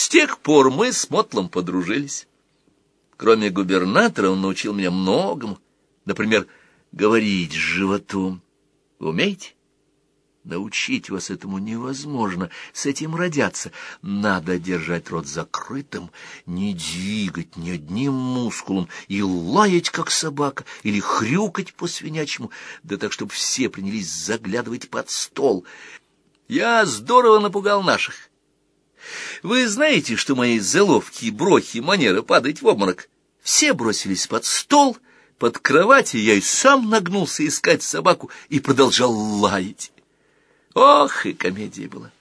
С тех пор мы с Мотлом подружились. Кроме губернатора он научил меня многому. Например, говорить с животом. Вы умеете? Научить вас этому невозможно, с этим родятся. Надо держать рот закрытым, не двигать ни одним мускулом и лаять, как собака, или хрюкать по-свинячьему, да так, чтобы все принялись заглядывать под стол. Я здорово напугал наших. Вы знаете, что мои заловки, брохи, манеры падать в обморок? Все бросились под стол, под кровать, и я и сам нагнулся искать собаку и продолжал лаять. Ох, и комедия была.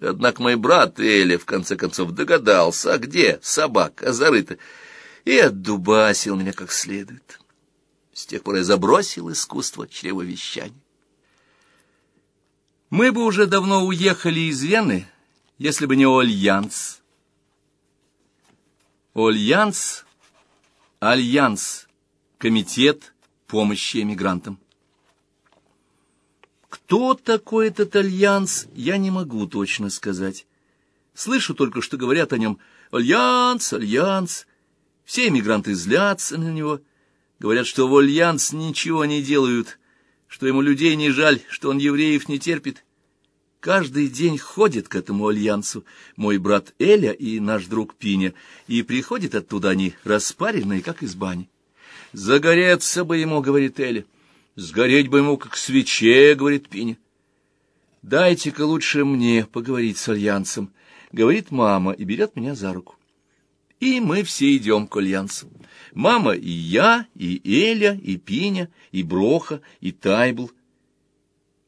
Однако мой брат Эля в конце концов догадался, а где собака зарыта, и отдубасил меня как следует. С тех пор я забросил искусство чревовещания. Мы бы уже давно уехали из Вены, если бы не Альянс. Альянс — Альянс, Комитет помощи эмигрантам. Кто такой этот альянс, я не могу точно сказать. Слышу только, что говорят о нем «Альянс, Альянс». Все эмигранты злятся на него. Говорят, что в Альянс ничего не делают, что ему людей не жаль, что он евреев не терпит. Каждый день ходит к этому альянсу мой брат Эля и наш друг Пиня, и приходят оттуда они распаренные, как из бани. «Загореться бы ему», — говорит Эля. Сгореть бы ему, как свече, — говорит Пиня. Дайте-ка лучше мне поговорить с Альянсом, — говорит мама и берет меня за руку. И мы все идем к Альянсу. Мама и я, и Эля, и Пиня, и Броха, и Тайбл.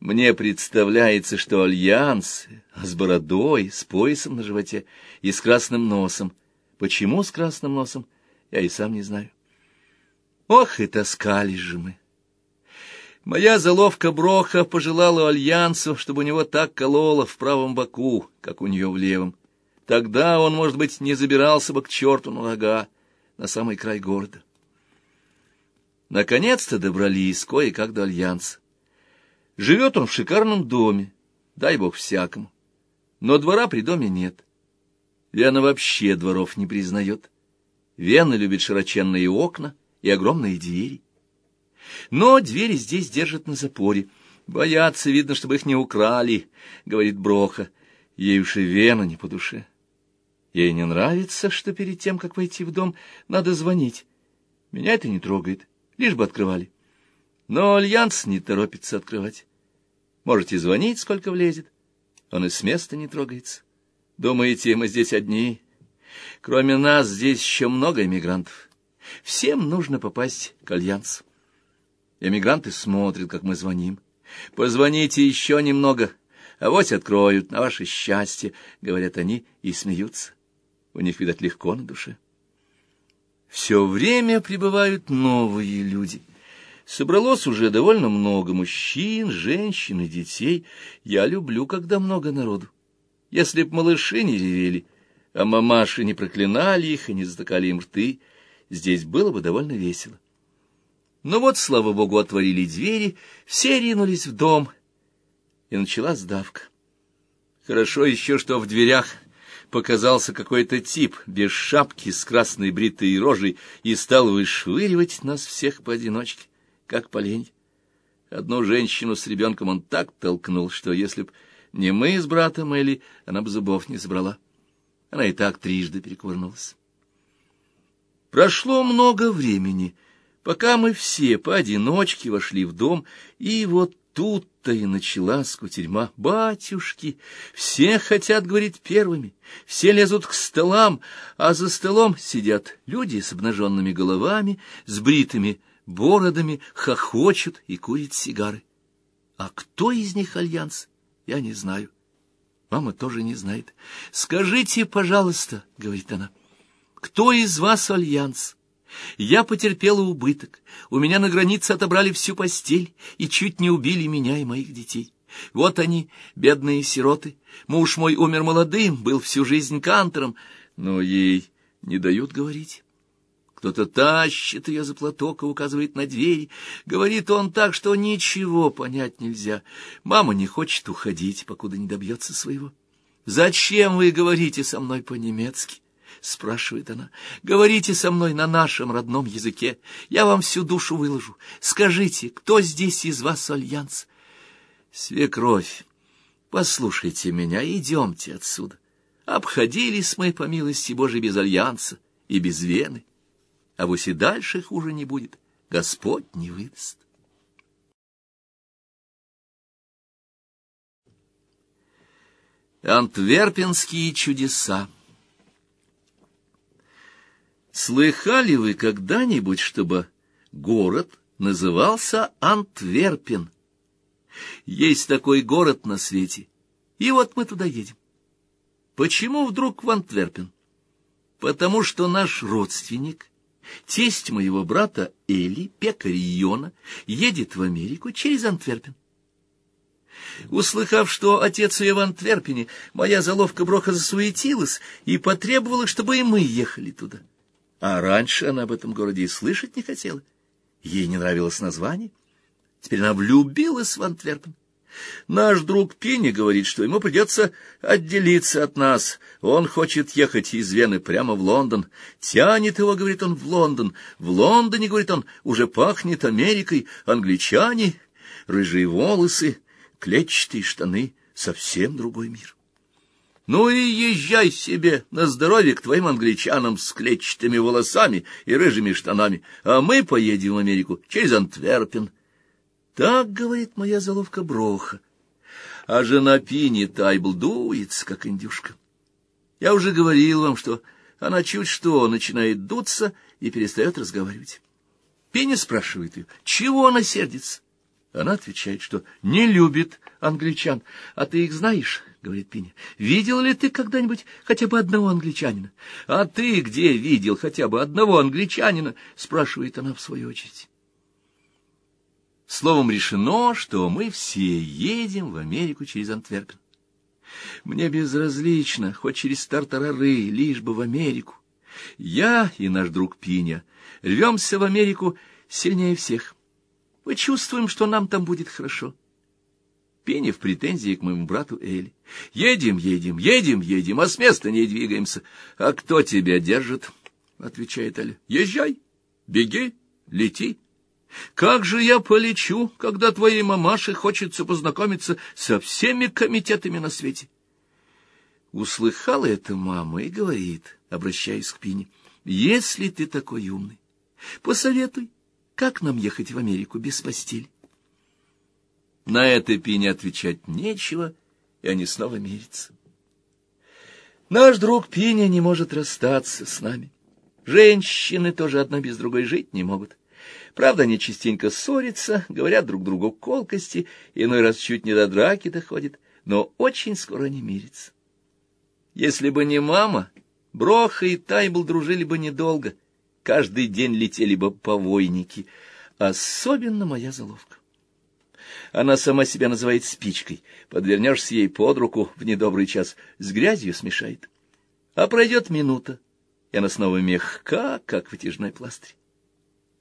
Мне представляется, что Альянс с бородой, с поясом на животе и с красным носом. Почему с красным носом, я и сам не знаю. Ох, и таскались же мы! Моя заловка Броха пожелала Альянсу, чтобы у него так кололо в правом боку, как у нее в левом. Тогда он, может быть, не забирался бы к черту на рога, на самый край города. Наконец-то добрались кое-как до Альянса. Живет он в шикарном доме, дай бог всякому. Но двора при доме нет. Вена вообще дворов не признает. Вена любит широченные окна и огромные двери. Но двери здесь держат на запоре. Боятся, видно, чтобы их не украли, — говорит Броха. Ей уж и Вена не по душе. Ей не нравится, что перед тем, как войти в дом, надо звонить. Меня это не трогает, лишь бы открывали. Но Альянс не торопится открывать. Можете звонить, сколько влезет. Он и с места не трогается. Думаете, мы здесь одни? Кроме нас здесь еще много эмигрантов. Всем нужно попасть к Альянсу. Эмигранты смотрят, как мы звоним. «Позвоните еще немного, а вот откроют, на ваше счастье», — говорят они и смеются. У них, видать, легко на душе. Все время прибывают новые люди. Собралось уже довольно много мужчин, женщин и детей. Я люблю, когда много народу. Если б малыши не ревели, а мамаши не проклинали их и не затыкали им рты, здесь было бы довольно весело. Но вот, слава богу, отворили двери, все ринулись в дом, и началась давка. Хорошо еще, что в дверях показался какой-то тип без шапки с красной бритой рожей и стал вышвыривать нас всех поодиночке, как полень. Одну женщину с ребенком он так толкнул, что если б не мы с братом Элли, она бы зубов не забрала. Она и так трижды перекувырнулась. Прошло много времени — пока мы все поодиночке вошли в дом, и вот тут-то и началась кутерьма. Батюшки, все хотят говорить первыми, все лезут к столам, а за столом сидят люди с обнаженными головами, с бритыми бородами, хохочут и курят сигары. А кто из них альянс, я не знаю. Мама тоже не знает. «Скажите, пожалуйста», — говорит она, — «кто из вас альянс?» Я потерпела убыток, у меня на границе отобрали всю постель и чуть не убили меня и моих детей. Вот они, бедные сироты. Муж мой умер молодым, был всю жизнь кантором, но ей не дают говорить. Кто-то тащит ее за платок и указывает на двери. Говорит он так, что ничего понять нельзя. Мама не хочет уходить, покуда не добьется своего. «Зачем вы говорите со мной по-немецки?» — спрашивает она. «Говорите со мной на нашем родном языке. Я вам всю душу выложу. Скажите, кто здесь из вас альянс?» «Свекровь, послушайте меня, идемте отсюда. Обходились мы, по милости Божией, без альянса и без Вены. А вось и дальше хуже не будет. Господь не выдаст». Антверпенские чудеса Слыхали вы когда-нибудь, чтобы город назывался Антверпен? Есть такой город на свете, и вот мы туда едем. Почему вдруг в Антверпен? Потому что наш родственник, тесть моего брата Эли, пекарь Йона, едет в Америку через Антверпен. Услыхав, что отец ее в Антверпене, моя заловка Броха засуетилась и потребовала, чтобы и мы ехали туда. А раньше она об этом городе и слышать не хотела. Ей не нравилось название. Теперь она влюбилась в Антверпен. Наш друг Пини говорит, что ему придется отделиться от нас. Он хочет ехать из Вены прямо в Лондон. Тянет его, говорит он, в Лондон. В Лондоне, говорит он, уже пахнет Америкой. Англичане, рыжие волосы, клетчатые штаны, совсем другой мир. Ну и езжай себе на здоровье к твоим англичанам с клетчатыми волосами и рыжими штанами, а мы поедем в Америку через Антверпен. Так говорит моя заловка Броха, а жена Пини Тайбл дуется, как индюшка. Я уже говорил вам, что она чуть что начинает дуться и перестает разговаривать. Пини спрашивает ее, чего она сердится. Она отвечает, что не любит англичан. А ты их знаешь, — говорит Пиня. Видел ли ты когда-нибудь хотя бы одного англичанина? А ты где видел хотя бы одного англичанина? — спрашивает она в свою очередь. Словом, решено, что мы все едем в Америку через Антверпен. Мне безразлично, хоть через Тартарары, лишь бы в Америку. Я и наш друг Пиня рвемся в Америку сильнее всех. Мы чувствуем, что нам там будет хорошо. Пенни в претензии к моему брату Эли. Едем, едем, едем, едем, а с места не двигаемся. А кто тебя держит? Отвечает Эля. Езжай, беги, лети. Как же я полечу, когда твоей мамаше хочется познакомиться со всеми комитетами на свете? Услыхала это мама и говорит, обращаясь к Пине, если ты такой умный, посоветуй, как нам ехать в Америку без постели? На это Пине отвечать нечего, и они снова мирятся. Наш друг Пиня не может расстаться с нами. Женщины тоже одна без другой жить не могут. Правда, они частенько ссорятся, говорят друг другу колкости, иной раз чуть не до драки доходит, но очень скоро они мирятся. Если бы не мама, Броха и Тайбл дружили бы недолго — каждый день летели бы повойники, особенно моя заловка. Она сама себя называет спичкой, подвернешься ей под руку в недобрый час, с грязью смешает. А пройдет минута, и она снова мягка, как вытяжной пластырь.